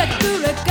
が来るか